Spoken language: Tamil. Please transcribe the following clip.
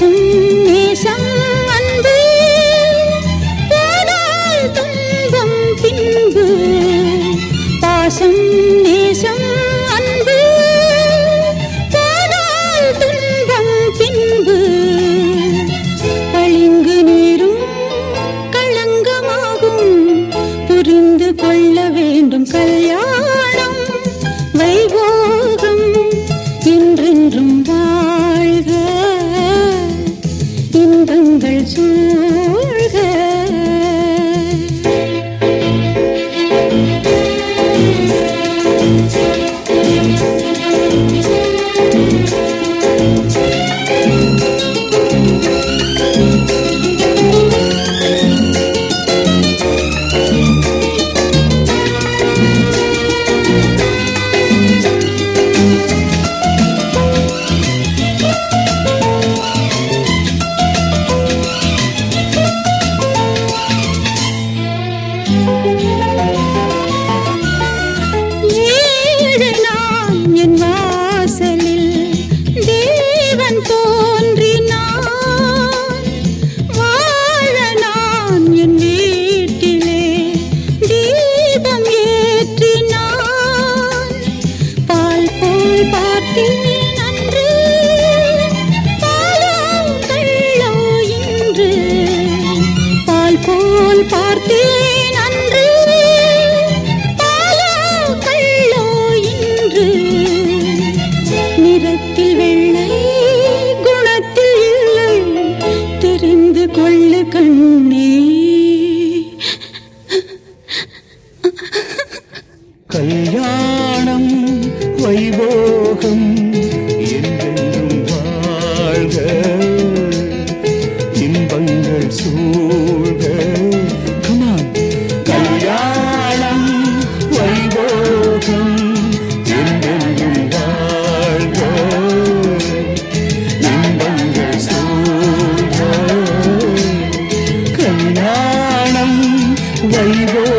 பாசம் நேசம் அன்பு துன்பம் பின்பு பாசம் நேசம் அன்பு துன்பம் பின்பு பளிங்கு நீரும் களங்கமாகும் புரிந்து கொள்ள வேண்டும் கல்யாணம். பார்த்தேன் அன்று. கள்ளோ இன்று. நிறத்தில் வெள்ளை குணத்தில் இல்லை. தெரிந்து கொள்ளு கண்ணே. கல்யாணம் வைபோகம் என்றென்றும் வாழ்க. இன்பங்கள் சூழ்க கல்யாணம் வைபோகம்